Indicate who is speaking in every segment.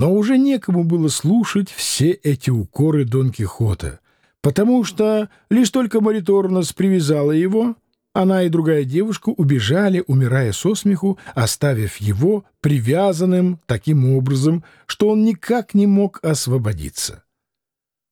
Speaker 1: Но уже некому было слушать все эти укоры Дон Кихота, потому что лишь только Мариторнос привязала его, она и другая девушка убежали, умирая со смеху, оставив его привязанным таким образом, что он никак не мог освободиться.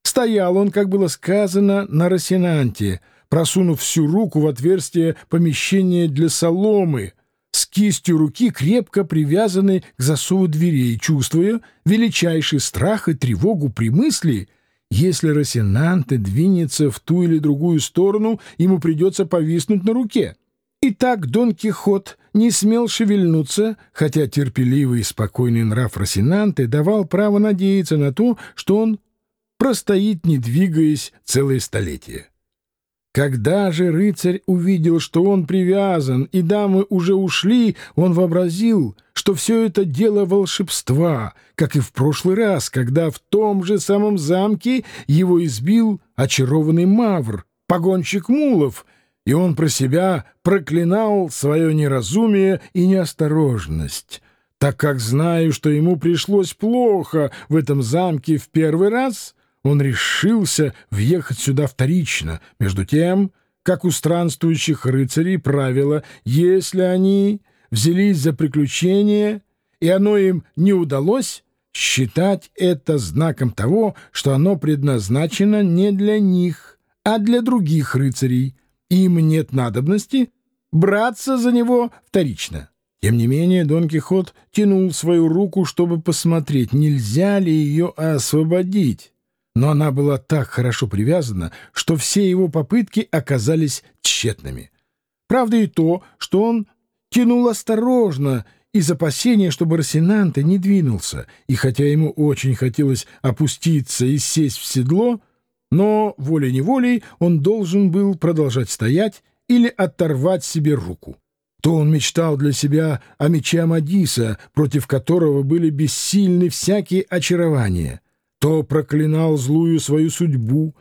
Speaker 1: Стоял он, как было сказано, на Росинанте, просунув всю руку в отверстие помещения для соломы, с кистью руки крепко привязанной к засову дверей, чувствуя величайший страх и тревогу при мысли, если Росинанте двинется в ту или другую сторону, ему придется повиснуть на руке. И так Дон Кихот не смел шевельнуться, хотя терпеливый и спокойный нрав Росинанте давал право надеяться на то, что он простоит, не двигаясь, целое столетие. Когда же рыцарь увидел, что он привязан, и дамы уже ушли, он вообразил, что все это дело волшебства, как и в прошлый раз, когда в том же самом замке его избил очарованный мавр, погонщик мулов, и он про себя проклинал свое неразумие и неосторожность, так как знаю, что ему пришлось плохо в этом замке в первый раз — он решился въехать сюда вторично, между тем, как у странствующих рыцарей правило, если они взялись за приключение, и оно им не удалось, считать это знаком того, что оно предназначено не для них, а для других рыцарей, им нет надобности браться за него вторично. Тем не менее Дон Кихот тянул свою руку, чтобы посмотреть, нельзя ли ее освободить но она была так хорошо привязана, что все его попытки оказались тщетными. Правда и то, что он тянул осторожно из опасения, чтобы Росинанте не двинулся, и хотя ему очень хотелось опуститься и сесть в седло, но волей-неволей он должен был продолжать стоять или оторвать себе руку. То он мечтал для себя о мече Амадиса, против которого были бессильны всякие очарования — то проклинал злую свою судьбу,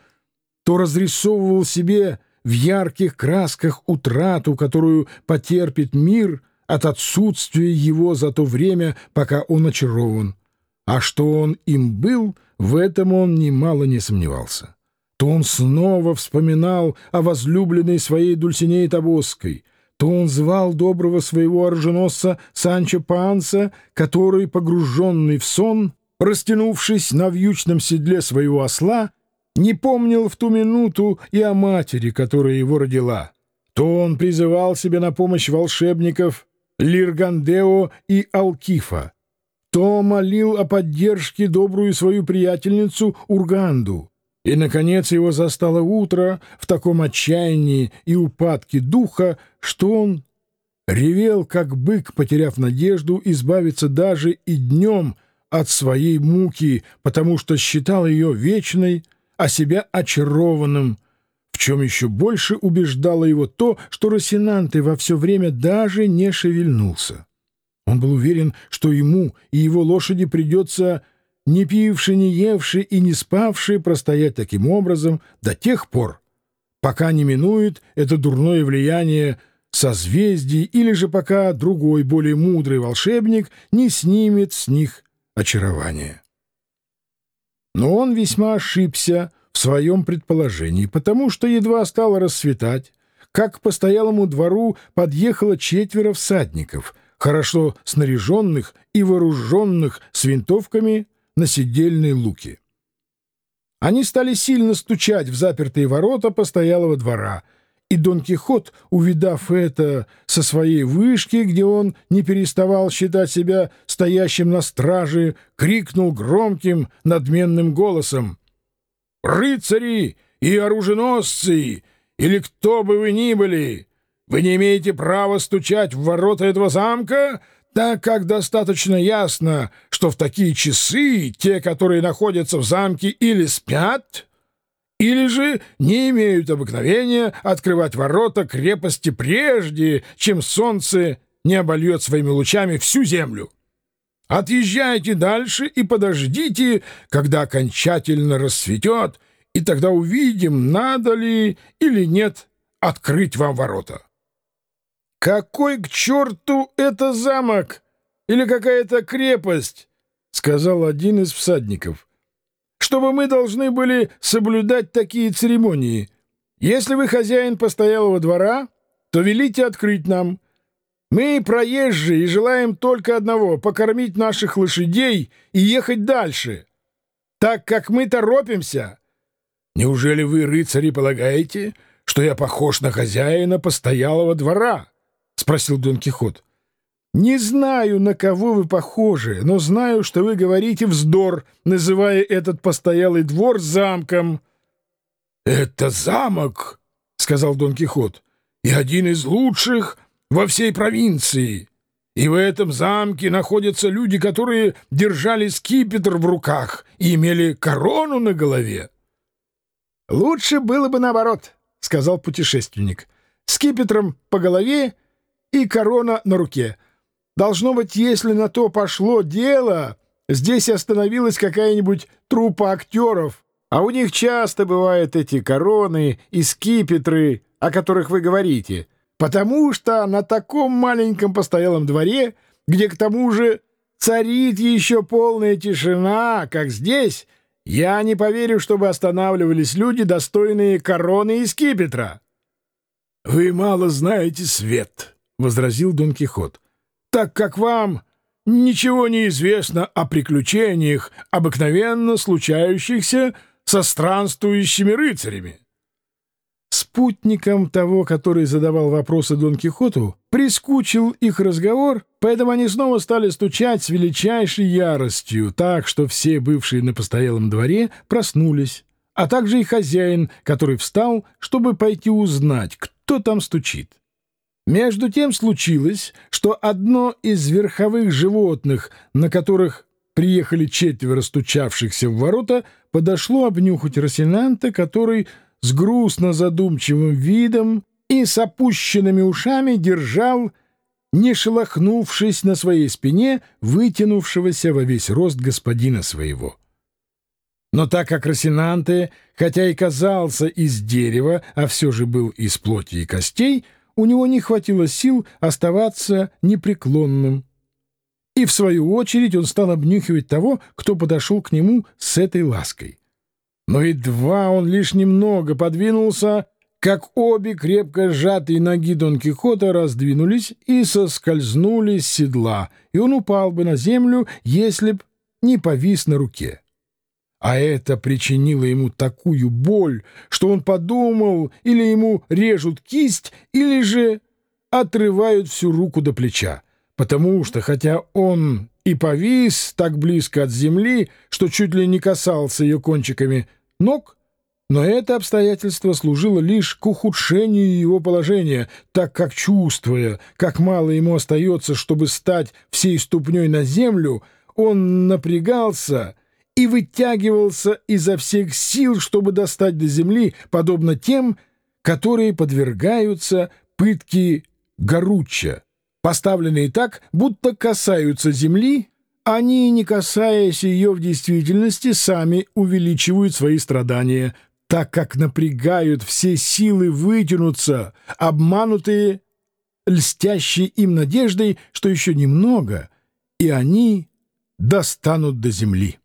Speaker 1: то разрисовывал себе в ярких красках утрату, которую потерпит мир от отсутствия его за то время, пока он очарован. А что он им был, в этом он немало не сомневался. То он снова вспоминал о возлюбленной своей Дульсинее Тобоской, то он звал доброго своего оруженосца Санчо Панса, который, погруженный в сон, растянувшись на вьючном седле своего осла, не помнил в ту минуту и о матери, которая его родила. То он призывал себе на помощь волшебников Лиргандео и Алкифа, то молил о поддержке добрую свою приятельницу Урганду. И, наконец, его застало утро в таком отчаянии и упадке духа, что он ревел, как бык, потеряв надежду избавиться даже и днем — от своей муки, потому что считал ее вечной, а себя очарованным, в чем еще больше убеждало его то, что Росинанте во все время даже не шевельнулся. Он был уверен, что ему и его лошади придется не пивши, не евши и не спавши простоять таким образом до тех пор, пока не минует это дурное влияние созвездий или же пока другой, более мудрый волшебник не снимет с них очарование. Но он весьма ошибся в своем предположении, потому что едва стало расцветать, как к постоялому двору подъехало четверо всадников, хорошо снаряженных и вооруженных с винтовками на седельной луки. Они стали сильно стучать в запертые ворота постоялого двора — и Дон Кихот, увидав это со своей вышки, где он не переставал считать себя стоящим на страже, крикнул громким, надменным голосом. «Рыцари и оруженосцы, или кто бы вы ни были, вы не имеете права стучать в ворота этого замка, так как достаточно ясно, что в такие часы те, которые находятся в замке, или спят, или же не имеют обыкновения открывать ворота крепости прежде, чем солнце не обольет своими лучами всю землю. Отъезжайте дальше и подождите, когда окончательно рассветет, и тогда увидим, надо ли или нет открыть вам ворота. Какой к черту это замок или какая-то крепость? — сказал один из всадников, — чтобы мы должны были соблюдать такие церемонии. Если вы хозяин постоялого двора, то велите открыть нам. Мы проезжие и желаем только одного — покормить наших лошадей и ехать дальше, так как мы торопимся. Неужели вы, рыцари, полагаете, что я похож на хозяина постоялого двора? — спросил Дон Кихот. — Не знаю, на кого вы похожи, но знаю, что вы говорите вздор, называя этот постоялый двор замком. — Это замок, — сказал Дон Кихот, — и один из лучших во всей провинции. И в этом замке находятся люди, которые держали скипетр в руках и имели корону на голове. — Лучше было бы наоборот, — сказал путешественник, — скипетром по голове и корона на руке. Должно быть, если на то пошло дело, здесь остановилась какая-нибудь трупа актеров, а у них часто бывают эти короны и скипетры, о которых вы говорите — потому что на таком маленьком постоялом дворе, где к тому же царит еще полная тишина, как здесь, я не поверю, чтобы останавливались люди, достойные короны и скипетра. — Вы мало знаете свет, — возразил Дон Кихот, — так как вам ничего не известно о приключениях, обыкновенно случающихся со странствующими рыцарями. Спутником того, который задавал вопросы Дон Кихоту, прискучил их разговор, поэтому они снова стали стучать с величайшей яростью, так что все бывшие на постоялом дворе проснулись, а также и хозяин, который встал, чтобы пойти узнать, кто там стучит. Между тем случилось, что одно из верховых животных, на которых приехали четверо стучавшихся в ворота, подошло обнюхать Росинанта, который с грустно задумчивым видом и с опущенными ушами держал, не шелохнувшись на своей спине, вытянувшегося во весь рост господина своего. Но так как Росинанте, хотя и казался из дерева, а все же был из плоти и костей, у него не хватило сил оставаться непреклонным. И, в свою очередь, он стал обнюхивать того, кто подошел к нему с этой лаской. Но едва он лишь немного подвинулся, как обе крепко сжатые ноги Дон Кихота раздвинулись и соскользнули с седла, и он упал бы на землю, если б не повис на руке. А это причинило ему такую боль, что он подумал, или ему режут кисть, или же отрывают всю руку до плеча, потому что, хотя он и повис так близко от земли, что чуть ли не касался ее кончиками ног, но это обстоятельство служило лишь к ухудшению его положения, так как, чувствуя, как мало ему остается, чтобы стать всей ступней на землю, он напрягался и вытягивался изо всех сил, чтобы достать до земли, подобно тем, которые подвергаются пытке горуча, поставленные так, будто касаются земли, они, не касаясь ее в действительности, сами увеличивают свои страдания, так как напрягают все силы вытянуться, обманутые, льстящие им надеждой, что еще немного, и они достанут до земли.